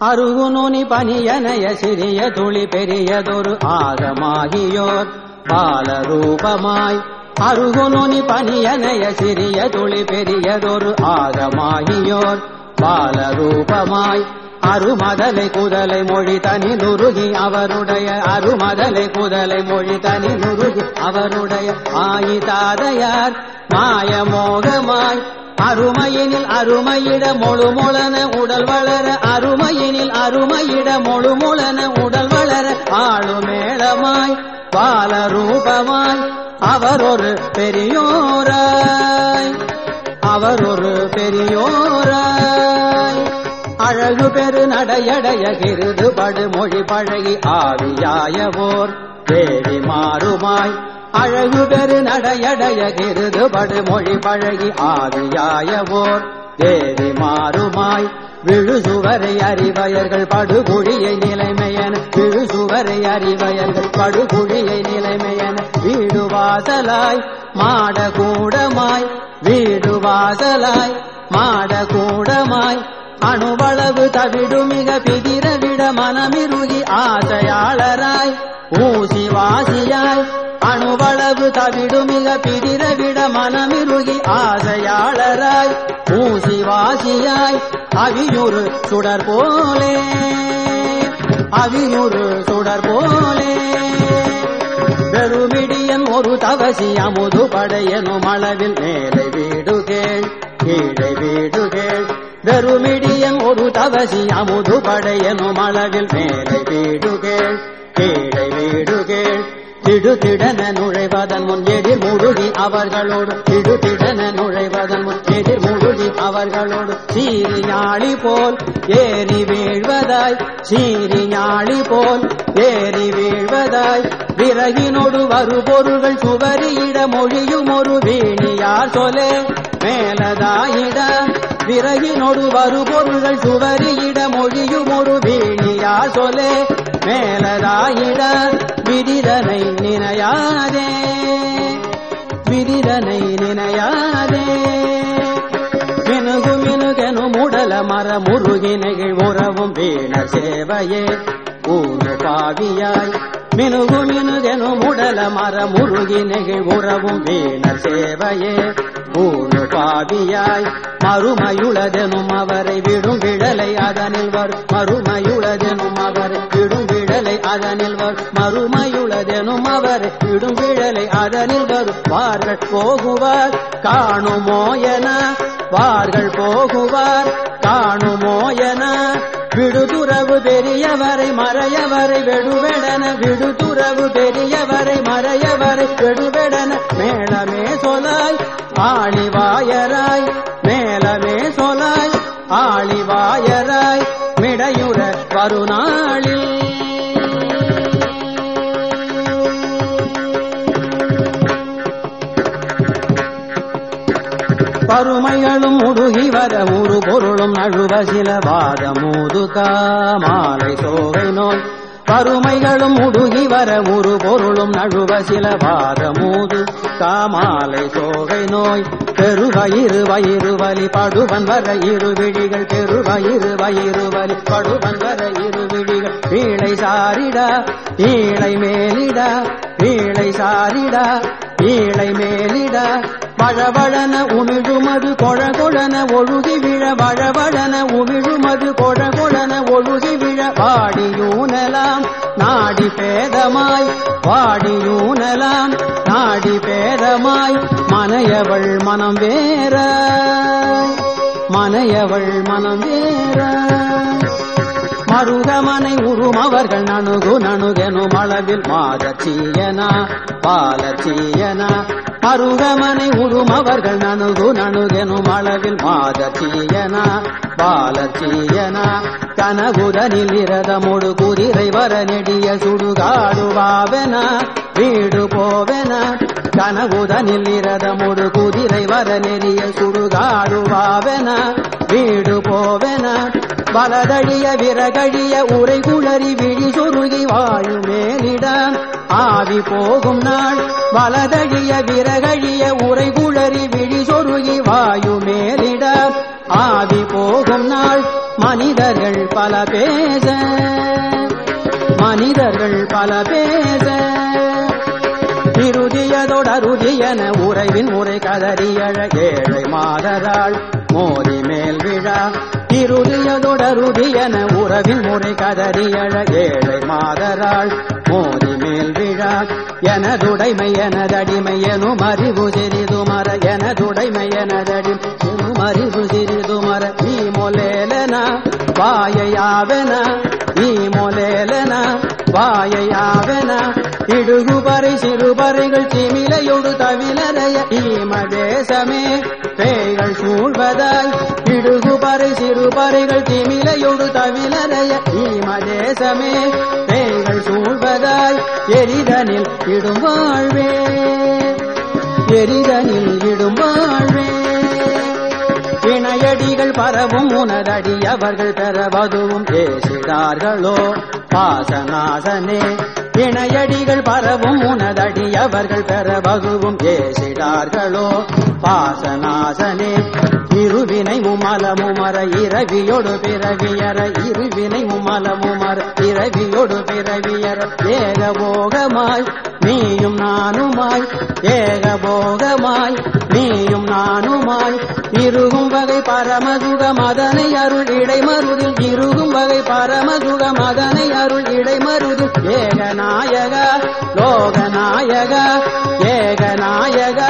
அருகுநுனி பனியனைய சிறிய துளி பெரியதொரு ஆகமாகியோர். பாலரூபமாய் அருகுநுனி பனியனைய சிறிய துளி பெரியதொரு ஆகமாகியோர். பாலரூபமாய் அருமதலை குதலை மொழி தனி நுருகி அவருடைய அருமதலை குதலை மொழி தனி நுருகி அவருடைய ஆயிதாதையார். மாயமோகமாய் அருமையினில் அருமையிட மொழுமொளன உடல் வளர அருமையினில் அருமையிட மொழுமொளன உடல் வளர ஆளுமேளமாய் பாலரூபமாய் அவர் ஒரு பெரியோராய் அவர் ஒரு பெரியோராய். அழகு பெரு நடையடைய கிருது படுமொழி பழகி ஆவியாயவோர் தேவி மாறுமாய் அழகு பெரு நடையடைய கிருது படுமொழி பழகி ஆவியாயவோர். தேவி மாறுமாய் விழுசுவரை அறிவயர்கள் படுகுழியை நிலைமையன. விழுசுவரை அறிவயர்கள் படுகுழியை நிலைமையன. வீடு வாசலாய் மாடகூடமாய் வீடு வாசலாய் மாடகூடமாய். அணுவளவு தவிடு மிக பிதிரவிட மனமிருகி ஆசையாளராய். ஊசி வாசியாய் அளவு தவிடுமிக பிதிரவிட மனமிருகி ஆசையாளராய் பூசி வாசியாய் அவியுறு சுடர் போலே அவியுறு சுடர் போலே. பெருமிடியன் ஒரு தவசி அமுது படையனும் அளவில் மேலே வீடு கேள் கீழே வீடு கேள் பெருமிடியன் ஒரு தவசி அமுது படையனும் அளவில் மேலே வீடு கேள் கீழே திடுதிடன நுழைவதன் முன் எதிர் முழுகி அவர்களோடு. திடுதிடன நுழைவதன் முன் எதிர் முழுகி அவர்களோடு. சீரியாழி போல் ஏறி வீழ்வதாய். சீரியாழி போல் ஏறி வீழ்வதாய். விறகினோடு வருபொருள்கள் சுவரியிட மொழியும் ஒரு வீணியார் சொலே. மேலதாயிட விறகினோடு வருபொருள்கள் சுவரியிட மொழியும் ஒரு வீணியார் சொலே. மேலதாயிட விதிதனை நினையாதே. விதிதனை நினையாதே. மினுகு மினுகனு முடல மர முருகினைகள் உறவும் வீண சேவையே. ஊரு காவியாய் மினுகு மினுகனு முடல மர முருகினைகள் உறவும் வீண சேவையே. ஊரு பாவியாய் மறுமையுளதெனும் அவரை விடும் விடலை அதனில் வரும் மறுமையுளதெனும் அவரை விடும் விடலை அதனில் வரும் மறுமையுளதெனும் அவரை விடும் விடலை அதனில் வரும் வார்கள் போகுவார் காணுமோ என. வார்கள் போகுவார் காணுமோ என. விடுதுறவு பெரியவரை மறையவரை வெடுவெடன. விடுதுறவு பெரியவரை மறையவரை வெடுவெடன. மேளமே சொலாய் ஆளிவாயராய் மிடையுற பருமைகளும் முடுகி வர ஒரு பொருளும் அழுவ சில வாதமூதுகா மாலை சோகை நோய் பருமைகளும் முடுகி வர ஒரு பொருளும் நழுவ சில வாதமூது. காமாலை சோகை நோய் பெருவயிறு வயிறு வலி படுவன் வர இரு விழிகள் பெருவயிறு வயிறு வலி படுவன் வர இரு விழிகள். வீழை சாரிடா ஈழை மேலிடா வீழை சாரிடா ஈழை மேலிடா. வழவழன உமிழுமது கொழகொழன ஒழுகி விழ வழவழன உமிழுமது கொழகொழன ஒழுகி விழ பாடி நாடி பேதமாய் பாடியூனலாம் நாடி பேதமாய் மனையவள் மனம் வேற. மனையவள் மனம் வேற. மருகமனை உறும் அவர்கள் நணுகு நணுகெனும் அளவில் மாதச்சீயனா பாலச்சீயனா. மருகமனை உறும் அவர்கள் நணுகு நணுகெனும் அளவில் மாதச்சீயனா பாலச்சீயனா. கனகுதனில் இரதமொடு குதிரை வர நெடிய சுடுகாடுவாவென வீடு போவென. கனகுதனில் இரதமொடு குதிரை வர நெறிய சுடுகாடுவாவென வீடு போவென. வலதழிய விறகழிய உரை குளறி விழி சொருகி வாழும் மேலிடம் ஆவி போகும் நாள். வலதழிய விறகழிய உரை பல பேச மனிதர்கள் பல பேச. இறுதியதொடருதியன உறைவின் உரை கதறியழ ஏழை மாதராள் மோதி மேல் விழா. இருதியதொடருதியன உறவின் முறை கதறியழ ஏழை மாதராள் மோதி மேல் விழா. எனதுடைமை எனதடிமை எனும் அறிவு சிறிது மர எனதுடைமை எனதடி எனும் அறிவு சிறிது மர ஈ மொலேலன வாயையாவென? ஈ மொலேலன வாயையாவென? இடுகுபறை சிறுபறைகள் சிமிலையொடு தவிலறைய ஈமதேசமே பேய்கள் சூழ்வதாய் இடுகுபறை சிறுபறைகள் திமிலையொடு தவிலறைய ஈமதேசமே பேய்கள் சூழ் சூழ்வதாய் எரிதனில் இடும் வாழ்வே. எரிதனில் இடும் வாழ்வே. இணையடிகள் பரவும் உனதடி அவர்கள் பெறவதுவும் பேசினார்களோ? பாசநாசனே இணையடிகள் பரவும் உனதடி அவர்கள் பெற பெறவதுவும் பேசினார்களோ? பாசநாசனே இருவினை முமலமுமர இரவியொடு பிறவியர இருவினை முமலமுமர இரவியொடு பிறவியர ஏகபோகமாய் நீயும் நானுமாய் ஏகபோகமாய் நீயும் நானுமாய். இருகும் வகை பரமசுக மதனை அருள் இடைமருதில் இருகும் வகை பரமசுக மதனை அருள் இடைமருதில். ஏகநாயக லோகநாயக ஏகநாயக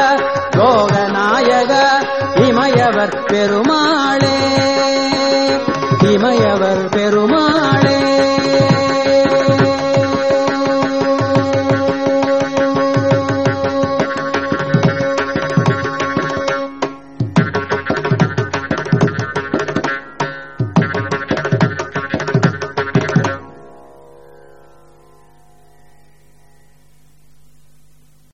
லோகநாயக இமயவர் பெருமாளே.